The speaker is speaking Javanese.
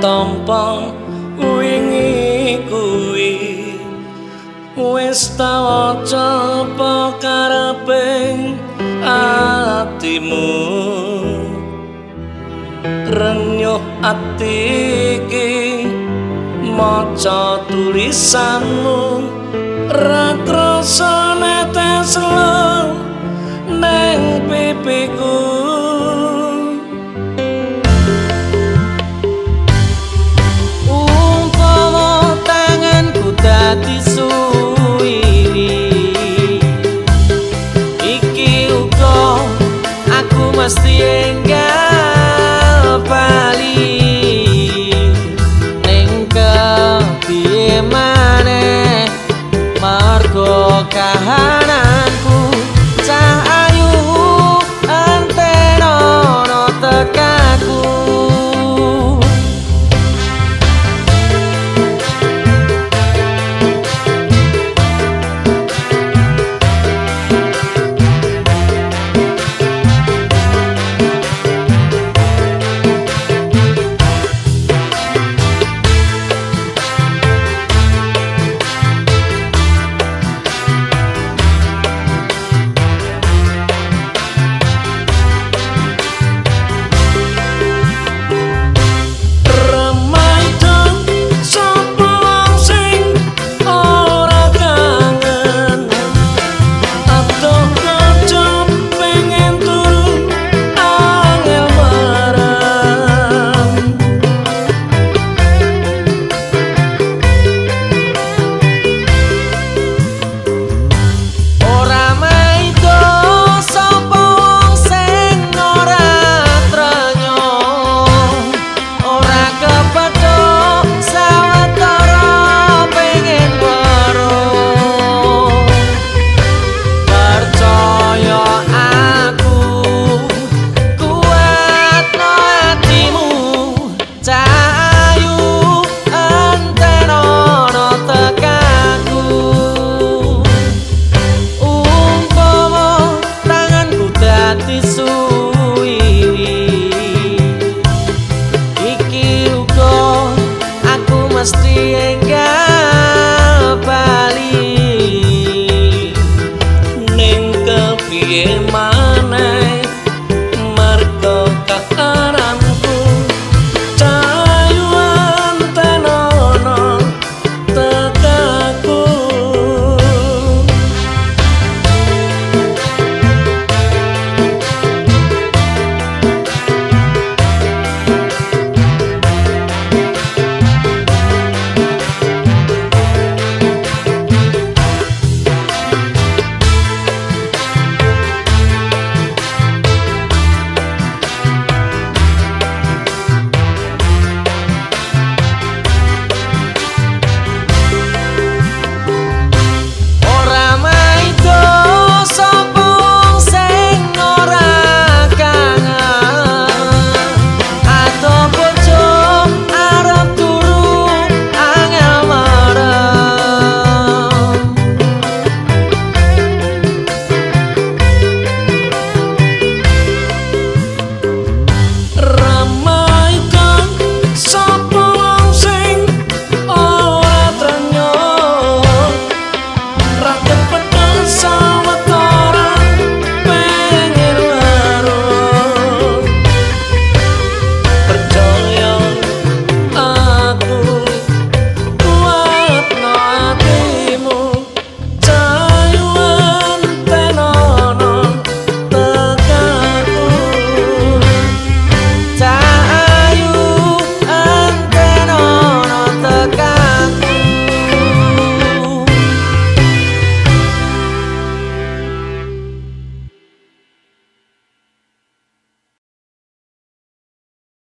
tampa wingi kuwi. Wis tau coba kareping atimu? Renyuh ati iki maca tulisanmu. Ra krasa netes neng pipiku was the end game. mana